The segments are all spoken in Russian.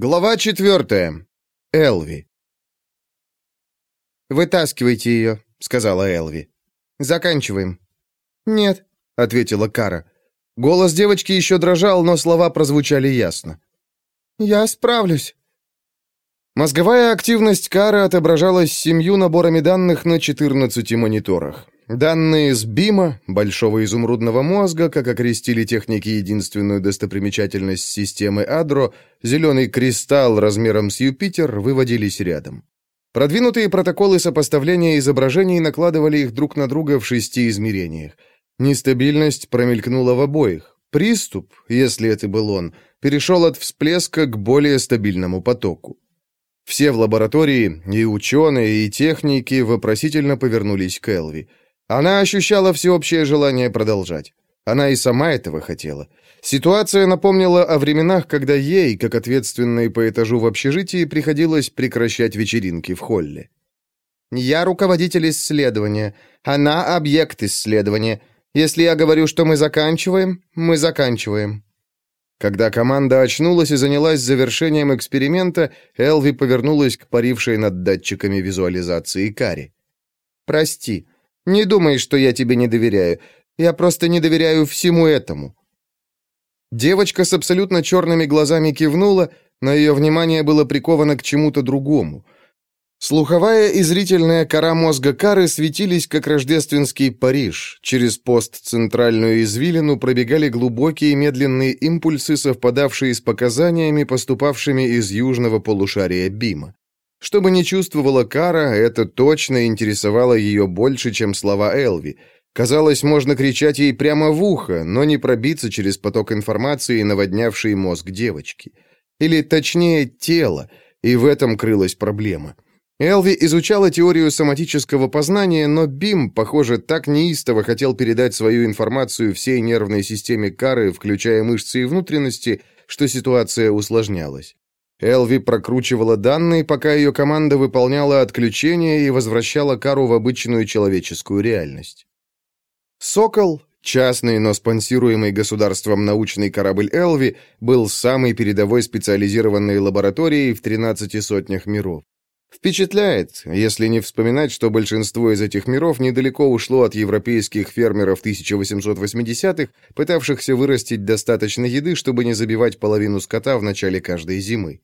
Глава четвертая. Элви. «Вытаскивайте ее», — сказала Элви. «Заканчиваем». «Нет», — ответила Кара. Голос девочки еще дрожал, но слова прозвучали ясно. «Я справлюсь». Мозговая активность Кары отображалась семью наборами данных на 14 мониторах. Данные с БИМа, Большого изумрудного мозга, как окрестили техники единственную достопримечательность системы Адро, зеленый кристалл размером с Юпитер, выводились рядом. Продвинутые протоколы сопоставления изображений накладывали их друг на друга в шести измерениях. Нестабильность промелькнула в обоих. Приступ, если это был он, перешел от всплеска к более стабильному потоку. Все в лаборатории, и ученые, и техники вопросительно повернулись к Элви. Она ощущала всеобщее желание продолжать. Она и сама этого хотела. Ситуация напомнила о временах, когда ей, как ответственной по этажу в общежитии, приходилось прекращать вечеринки в холле. «Я руководитель исследования. Она объект исследования. Если я говорю, что мы заканчиваем, мы заканчиваем». Когда команда очнулась и занялась завершением эксперимента, Элви повернулась к парившей над датчиками визуализации Кари. «Прости, не думай, что я тебе не доверяю. Я просто не доверяю всему этому». Девочка с абсолютно черными глазами кивнула, но ее внимание было приковано к чему-то другому. Слуховая и зрительная кора мозга Кары светились, как рождественский Париж. Через постцентральную извилину пробегали глубокие медленные импульсы, совпадавшие с показаниями, поступавшими из южного полушария Бима. Что бы ни чувствовала Кара, это точно интересовало ее больше, чем слова Элви. Казалось, можно кричать ей прямо в ухо, но не пробиться через поток информации, наводнявший мозг девочки. Или, точнее, тело, и в этом крылась проблема. Элви изучала теорию соматического познания, но Бим, похоже, так неистово хотел передать свою информацию всей нервной системе Кары, включая мышцы и внутренности, что ситуация усложнялась. Элви прокручивала данные, пока ее команда выполняла отключение и возвращала Кару в обычную человеческую реальность. «Сокол», частный, но спонсируемый государством научный корабль «Элви», был самой передовой специализированной лабораторией в 13 сотнях миров. Впечатляет, если не вспоминать, что большинство из этих миров недалеко ушло от европейских фермеров 1880-х, пытавшихся вырастить достаточно еды, чтобы не забивать половину скота в начале каждой зимы.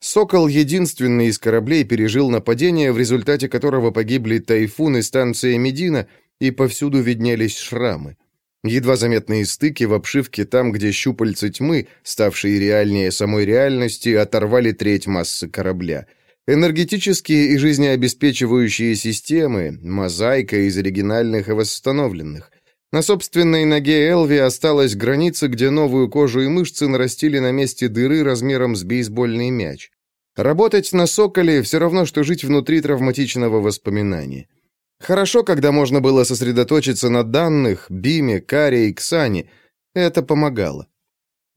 «Сокол» — единственный из кораблей пережил нападение, в результате которого погибли тайфун и станция Медина, и повсюду виднелись шрамы. Едва заметные стыки в обшивке там, где щупальца тьмы, ставшие реальнее самой реальности, оторвали треть массы корабля. Энергетические и жизнеобеспечивающие системы, мозаика из оригинальных и восстановленных. На собственной ноге Элви осталась граница, где новую кожу и мышцы нарастили на месте дыры размером с бейсбольный мяч. Работать на «Соколе» все равно, что жить внутри травматичного воспоминания. Хорошо, когда можно было сосредоточиться на данных, Биме, Каре и Ксане. Это помогало.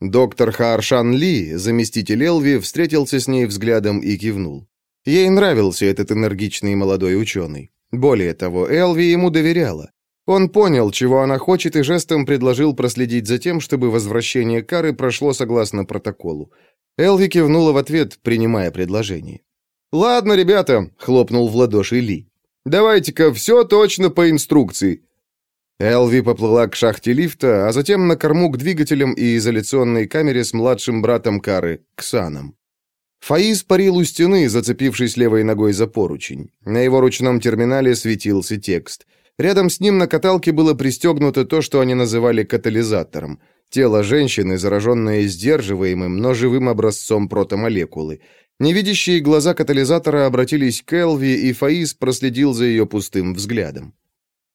Доктор Харшан Ли, заместитель Элви, встретился с ней взглядом и кивнул. Ей нравился этот энергичный молодой ученый. Более того, Элви ему доверяла. Он понял, чего она хочет, и жестом предложил проследить за тем, чтобы возвращение Кары прошло согласно протоколу. Элви кивнула в ответ, принимая предложение. «Ладно, ребята», — хлопнул в ладоши Ли. «Давайте-ка все точно по инструкции». Элви поплыла к шахте лифта, а затем на корму к двигателям и изоляционной камере с младшим братом Кары, Ксаном. Фаиз парил у стены, зацепившись левой ногой за поручень. На его ручном терминале светился текст — Рядом с ним на каталке было пристегнуто то, что они называли катализатором. Тело женщины, зараженное сдерживаемым, но живым образцом протомолекулы. Невидящие глаза катализатора обратились к Элви, и Фаис проследил за ее пустым взглядом.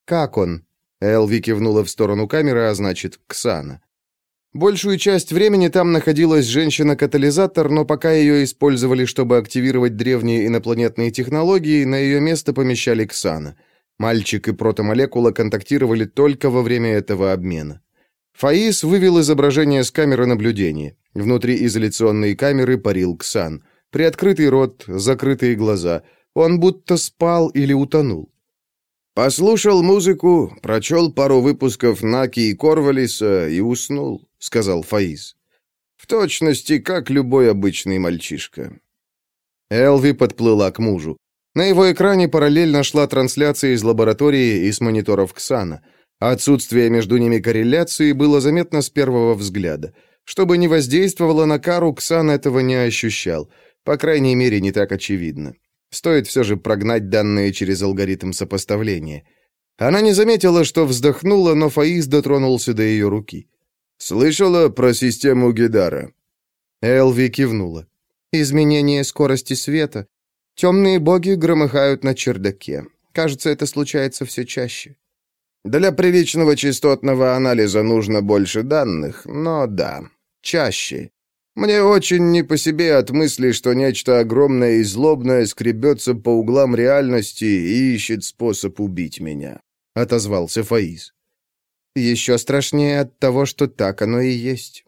«Как он?» Элви кивнула в сторону камеры, а значит, Ксана. Большую часть времени там находилась женщина-катализатор, но пока ее использовали, чтобы активировать древние инопланетные технологии, на ее место помещали Ксана — Мальчик и протомолекула контактировали только во время этого обмена. Фаис вывел изображение с камеры наблюдения. Внутри изоляционной камеры парил Ксан. Приоткрытый рот, закрытые глаза. Он будто спал или утонул. «Послушал музыку, прочел пару выпусков Наки и Корвалиса и уснул», — сказал Фаис. В точности, как любой обычный мальчишка. Элви подплыла к мужу. На его экране параллельно шла трансляция из лаборатории и с мониторов Ксана. Отсутствие между ними корреляции было заметно с первого взгляда. Чтобы не воздействовало на Кару, Ксан этого не ощущал. По крайней мере, не так очевидно. Стоит все же прогнать данные через алгоритм сопоставления. Она не заметила, что вздохнула, но Фаис дотронулся до ее руки. «Слышала про систему Гидара?» Элви кивнула. «Изменение скорости света. Темные боги громыхают на чердаке. Кажется, это случается все чаще». «Для приличного частотного анализа нужно больше данных, но да, чаще. Мне очень не по себе от мысли, что нечто огромное и злобное скребется по углам реальности и ищет способ убить меня», — отозвался Фаис. «Еще страшнее от того, что так оно и есть».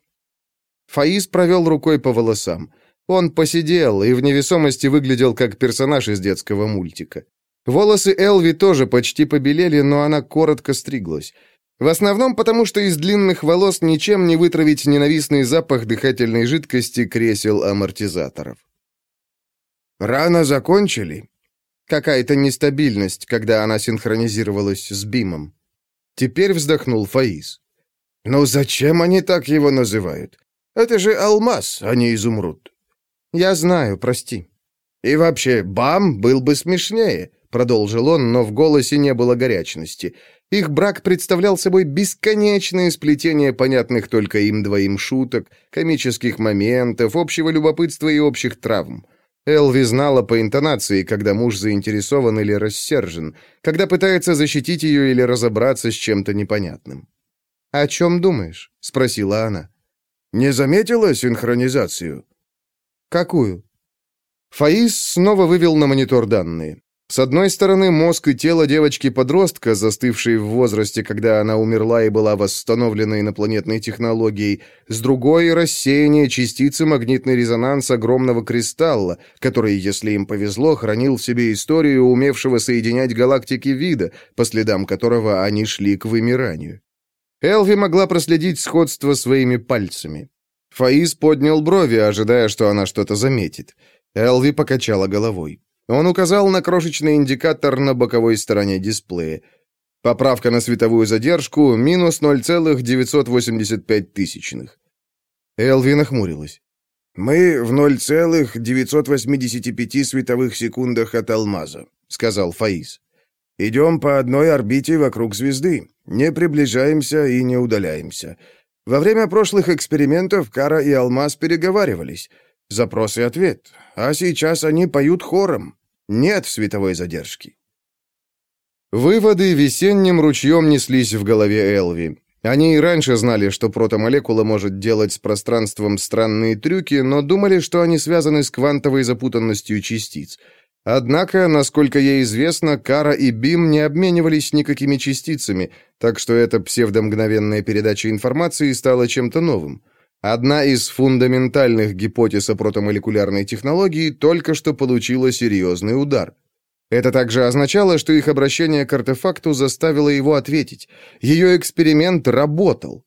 Фаис провел рукой по волосам. Он посидел и в невесомости выглядел как персонаж из детского мультика. Волосы Элви тоже почти побелели, но она коротко стриглась. В основном потому, что из длинных волос ничем не вытравить ненавистный запах дыхательной жидкости кресел амортизаторов. «Рано закончили?» Какая-то нестабильность, когда она синхронизировалась с Бимом. Теперь вздохнул Фаис. «Ну зачем они так его называют? Это же алмаз, а не изумруд». «Я знаю, прости». «И вообще, Бам был бы смешнее», — продолжил он, но в голосе не было горячности. Их брак представлял собой бесконечное сплетение понятных только им двоим шуток, комических моментов, общего любопытства и общих травм. Элви знала по интонации, когда муж заинтересован или рассержен, когда пытается защитить ее или разобраться с чем-то непонятным. «О чем думаешь?» — спросила она. «Не заметила синхронизацию?» «Какую?» Фаис снова вывел на монитор данные. С одной стороны, мозг и тело девочки-подростка, застывшей в возрасте, когда она умерла и была восстановлена инопланетной технологией, с другой — рассеяние частицы магнитный резонанс огромного кристалла, который, если им повезло, хранил в себе историю умевшего соединять галактики вида, по следам которого они шли к вымиранию. Элви могла проследить сходство своими пальцами. Фаис поднял брови, ожидая, что она что-то заметит. Элви покачала головой. Он указал на крошечный индикатор на боковой стороне дисплея. Поправка на световую задержку минус 0,985 тысячных. Элви нахмурилась. «Мы в 0,985 световых секундах от алмаза», — сказал Фаис. «Идем по одной орбите вокруг звезды. Не приближаемся и не удаляемся. Во время прошлых экспериментов Кара и Алмаз переговаривались. Запрос и ответ. А сейчас они поют хором. Нет световой задержки. Выводы весенним ручьем неслись в голове Элви. Они и раньше знали, что протомолекула может делать с пространством странные трюки, но думали, что они связаны с квантовой запутанностью частиц. Однако, насколько ей известно, Кара и Бим не обменивались никакими частицами, так что эта псевдомгновенная передача информации стала чем-то новым. Одна из фундаментальных гипотез о протомолекулярной технологии только что получила серьезный удар. Это также означало, что их обращение к артефакту заставило его ответить. Ее эксперимент работал.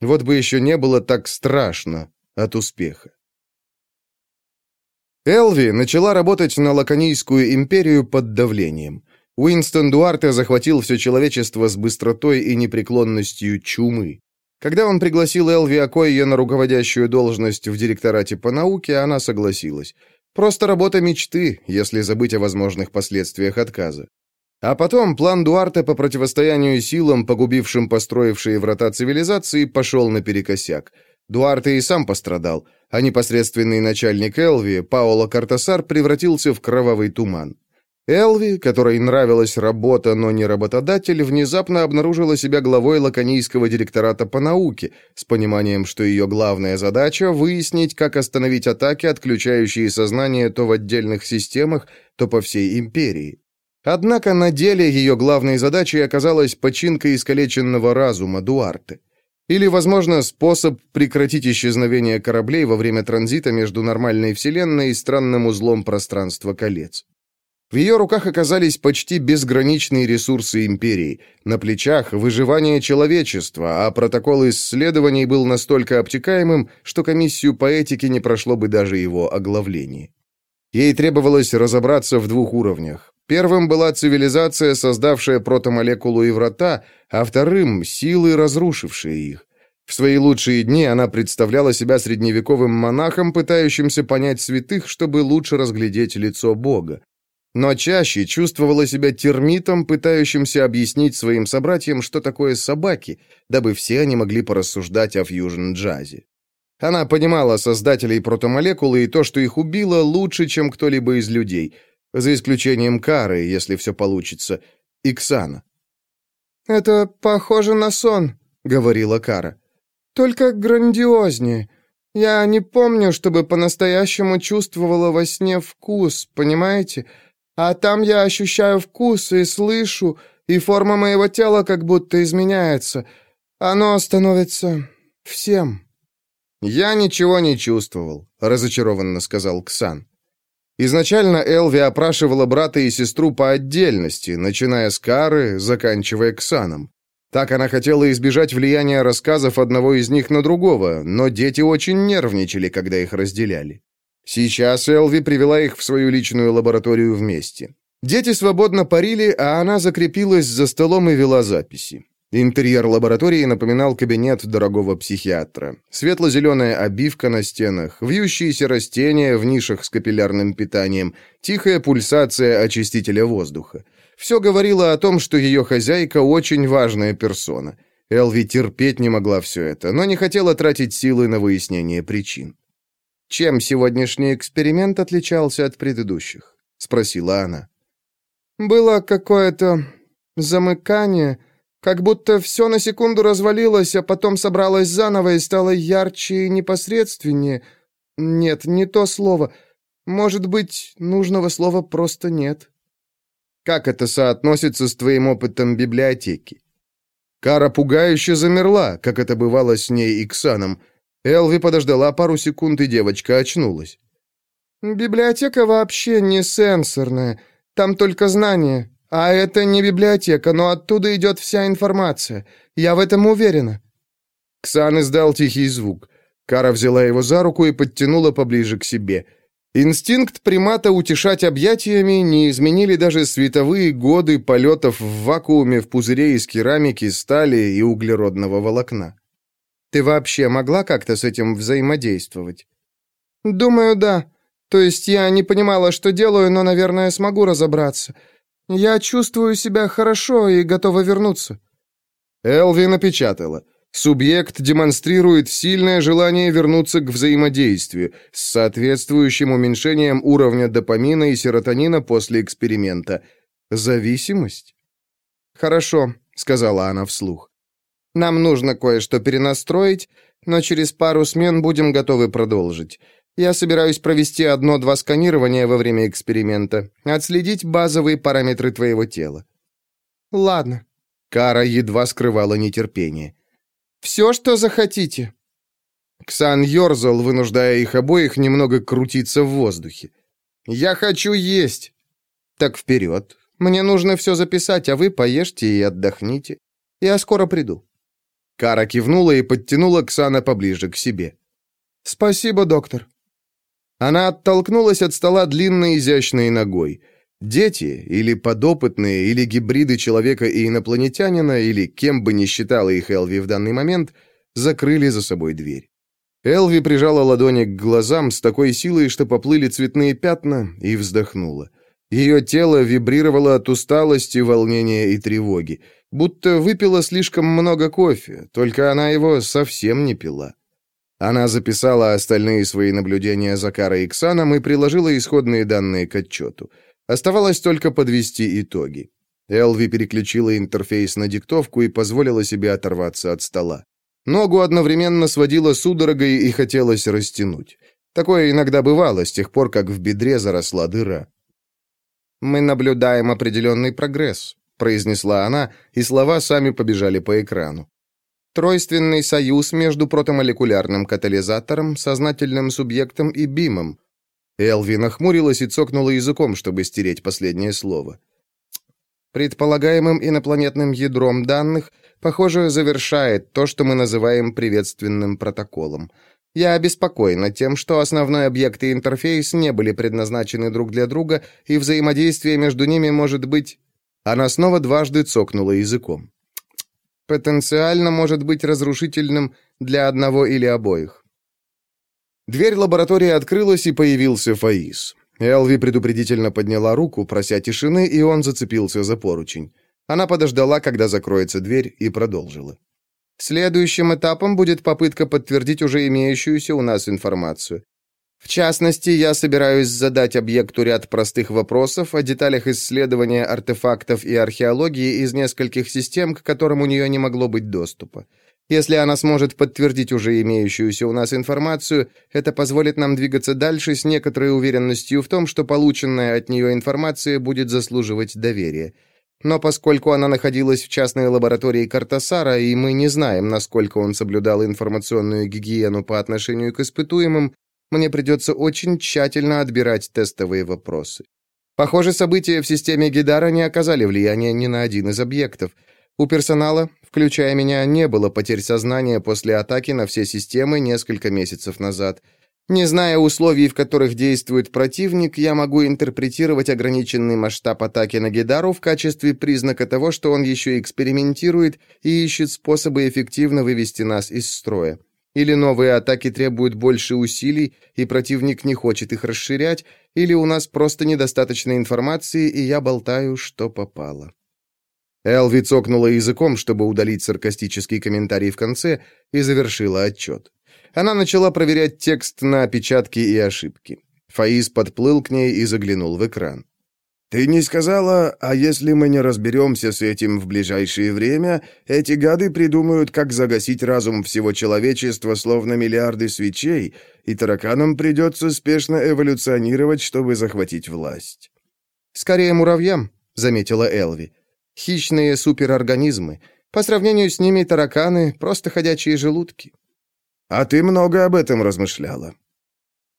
Вот бы еще не было так страшно от успеха. Элви начала работать на Лаконийскую империю под давлением. Уинстон Дуарте захватил все человечество с быстротой и непреклонностью чумы. Когда он пригласил Элви Акойе на руководящую должность в директорате по науке, она согласилась. Просто работа мечты, если забыть о возможных последствиях отказа. А потом план Дуарте по противостоянию силам, погубившим построившие врата цивилизации, пошел наперекосяк. Дуарте и сам пострадал, а непосредственный начальник Элви, Паоло Картасар, превратился в кровавый туман. Элви, которой нравилась работа, но не работодатель, внезапно обнаружила себя главой лаконийского директората по науке, с пониманием, что ее главная задача — выяснить, как остановить атаки, отключающие сознание то в отдельных системах, то по всей империи. Однако на деле ее главной задачей оказалась починка искалеченного разума Дуарте. Или, возможно, способ прекратить исчезновение кораблей во время транзита между нормальной Вселенной и странным узлом пространства колец. В ее руках оказались почти безграничные ресурсы империи, на плечах выживание человечества, а протокол исследований был настолько обтекаемым, что комиссию по этике не прошло бы даже его оглавление. Ей требовалось разобраться в двух уровнях. Первым была цивилизация, создавшая протомолекулу и врата, а вторым — силы, разрушившие их. В свои лучшие дни она представляла себя средневековым монахом, пытающимся понять святых, чтобы лучше разглядеть лицо Бога. Но чаще чувствовала себя термитом, пытающимся объяснить своим собратьям, что такое собаки, дабы все они могли порассуждать о фьюжн-джазе. Она понимала создателей протомолекулы и то, что их убило, лучше, чем кто-либо из людей, за исключением Кары, если все получится, и Ксана. «Это похоже на сон», — говорила Кара. «Только грандиознее. Я не помню, чтобы по-настоящему чувствовала во сне вкус, понимаете? А там я ощущаю вкус и слышу, и форма моего тела как будто изменяется. Оно становится всем». «Я ничего не чувствовал», — разочарованно сказал Ксан. Изначально Элви опрашивала брата и сестру по отдельности, начиная с Кары, заканчивая Ксаном. Так она хотела избежать влияния рассказов одного из них на другого, но дети очень нервничали, когда их разделяли. Сейчас Элви привела их в свою личную лабораторию вместе. Дети свободно парили, а она закрепилась за столом и вела записи. Интерьер лаборатории напоминал кабинет дорогого психиатра. Светло-зеленая обивка на стенах, вьющиеся растения в нишах с капиллярным питанием, тихая пульсация очистителя воздуха. Все говорило о том, что ее хозяйка очень важная персона. Элви терпеть не могла все это, но не хотела тратить силы на выяснение причин. «Чем сегодняшний эксперимент отличался от предыдущих?» — спросила она. «Было какое-то замыкание...» Как будто все на секунду развалилось, а потом собралось заново и стало ярче и непосредственнее. Нет, не то слово. Может быть, нужного слова просто нет. Как это соотносится с твоим опытом библиотеки? Кара пугающе замерла, как это бывало с ней и Ксаном. Элви подождала пару секунд, и девочка очнулась. «Библиотека вообще не сенсорная. Там только знания. «А это не библиотека, но оттуда идет вся информация. Я в этом уверена». Ксан издал тихий звук. Кара взяла его за руку и подтянула поближе к себе. Инстинкт примата утешать объятиями не изменили даже световые годы полетов в вакууме в пузыре из керамики, стали и углеродного волокна. «Ты вообще могла как-то с этим взаимодействовать?» «Думаю, да. То есть я не понимала, что делаю, но, наверное, смогу разобраться. «Я чувствую себя хорошо и готова вернуться». Элви напечатала. Субъект демонстрирует сильное желание вернуться к взаимодействию с соответствующим уменьшением уровня допамина и серотонина после эксперимента. Зависимость? «Хорошо», — сказала она вслух. «Нам нужно кое-что перенастроить, но через пару смен будем готовы продолжить. Я собираюсь провести одно-два сканирования во время эксперимента, отследить базовые параметры твоего тела». «Ладно». Кара едва скрывала нетерпение. «Все, что захотите». Ксан ерзал, вынуждая их обоих немного крутиться в воздухе. «Я хочу есть!» «Так вперед. Мне нужно все записать, а вы поешьте и отдохните. Я скоро приду». Кара кивнула и подтянула Ксана поближе к себе. «Спасибо, доктор». Она оттолкнулась от стола длинной изящной ногой. Дети, или подопытные, или гибриды человека и инопланетянина, или кем бы ни считала их Элви в данный момент, закрыли за собой дверь. Элви прижала ладони к глазам с такой силой, что поплыли цветные пятна, и вздохнула. Ее тело вибрировало от усталости, волнения и тревоги, будто выпила слишком много кофе, только она его совсем не пила. Она записала остальные свои наблюдения за Карой и Ксаном и приложила исходные данные к отчету. Оставалось только подвести итоги. Элви переключила интерфейс на диктовку и позволила себе оторваться от стола. Ногу одновременно сводила судорогой и хотелось растянуть. Такое иногда бывало с тех пор, как в бедре заросла дыра. «Мы наблюдаем определенный прогресс», — произнесла она, и слова сами побежали по экрану. Тройственный союз между протомолекулярным катализатором, сознательным субъектом и бимом. Элви нахмурилась и цокнула языком, чтобы стереть последнее слово. Предполагаемым инопланетным ядром данных, похоже, завершает то, что мы называем приветственным протоколом. Я обеспокоена тем, что основной объект и интерфейс не были предназначены друг для друга, и взаимодействие между ними может быть... Она снова дважды цокнула языком. Потенциально может быть разрушительным для одного или обоих. Дверь лаборатории открылась, и появился Фаис. Элви предупредительно подняла руку, прося тишины, и он зацепился за поручень. Она подождала, когда закроется дверь, и продолжила. Следующим этапом будет попытка подтвердить уже имеющуюся у нас информацию. В частности, я собираюсь задать объекту ряд простых вопросов о деталях исследования артефактов и археологии из нескольких систем, к которым у нее не могло быть доступа. Если она сможет подтвердить уже имеющуюся у нас информацию, это позволит нам двигаться дальше с некоторой уверенностью в том, что полученная от нее информация будет заслуживать доверия. Но поскольку она находилась в частной лаборатории Картасара, и мы не знаем, насколько он соблюдал информационную гигиену по отношению к испытуемым, мне придется очень тщательно отбирать тестовые вопросы. Похоже, события в системе Гидара не оказали влияния ни на один из объектов. У персонала, включая меня, не было потерь сознания после атаки на все системы несколько месяцев назад – не зная условий, в которых действует противник, я могу интерпретировать ограниченный масштаб атаки на Гидару в качестве признака того, что он еще экспериментирует и ищет способы эффективно вывести нас из строя. Или новые атаки требуют больше усилий, и противник не хочет их расширять, или у нас просто недостаточно информации, и я болтаю, что попало. Элви цокнула языком, чтобы удалить саркастический комментарий в конце, и завершила отчет. Она начала проверять текст на опечатки и ошибки. Фаис подплыл к ней и заглянул в экран. «Ты не сказала, а если мы не разберемся с этим в ближайшее время, эти гады придумают, как загасить разум всего человечества, словно миллиарды свечей, и тараканам придется спешно эволюционировать, чтобы захватить власть». «Скорее муравьям», — заметила Элви. «Хищные суперорганизмы. По сравнению с ними тараканы — просто ходячие желудки». А ты много об этом размышляла.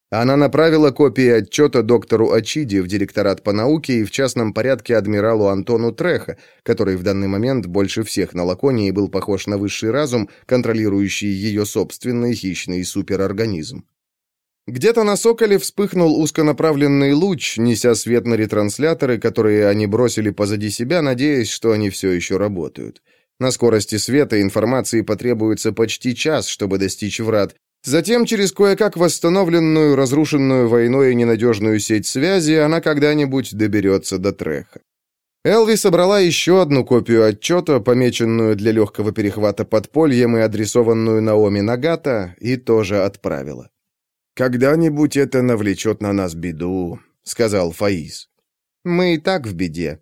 Она направила копии отчета доктору Ачиди в директорат по науке и в частном порядке адмиралу Антону Треха, который в данный момент больше всех на Лаконии был похож на высший разум, контролирующий ее собственный хищный суперорганизм. Где-то на Соколе вспыхнул узконаправленный луч, неся свет на ретрансляторы, которые они бросили позади себя, надеясь, что они все еще работают. На скорости света информации потребуется почти час, чтобы достичь врат. Затем, через кое-как восстановленную, разрушенную войной и ненадежную сеть связи, она когда-нибудь доберется до Треха. Элви собрала еще одну копию отчета, помеченную для легкого перехвата подпольем и адресованную Наоми Нагата, и тоже отправила. «Когда-нибудь это навлечет на нас беду», — сказал Фаис. «Мы и так в беде»,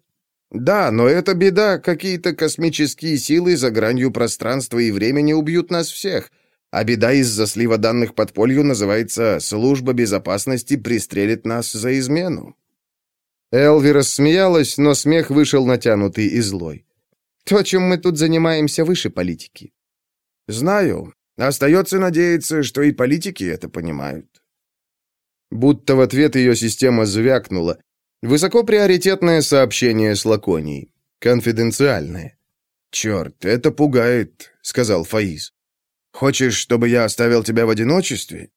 да, но это беда, какие-то космические силы за гранью пространства и времени убьют нас всех. А беда из-за слива данных подполью называется «Служба безопасности пристрелит нас за измену». Элви рассмеялась, но смех вышел натянутый и злой. «То, чем мы тут занимаемся, выше политики». «Знаю. Остается надеяться, что и политики это понимают». Будто в ответ ее система звякнула, Высокоприоритетное сообщение с Лаконией. Конфиденциальное. «Черт, это пугает», — сказал Фаис. «Хочешь, чтобы я оставил тебя в одиночестве?»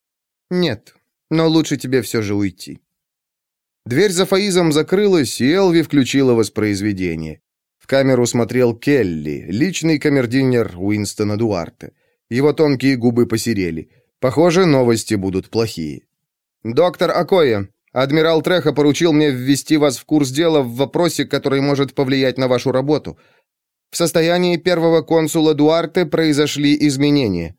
«Нет, но лучше тебе все же уйти». Дверь за Фаизом закрылась, и Элви включила воспроизведение. В камеру смотрел Келли, личный камердинер Уинстона Дуарта. Его тонкие губы посерели. Похоже, новости будут плохие. «Доктор Акоя, Адмирал Треха поручил мне ввести вас в курс дела в вопросе, который может повлиять на вашу работу. В состоянии первого консула Дуарте произошли изменения.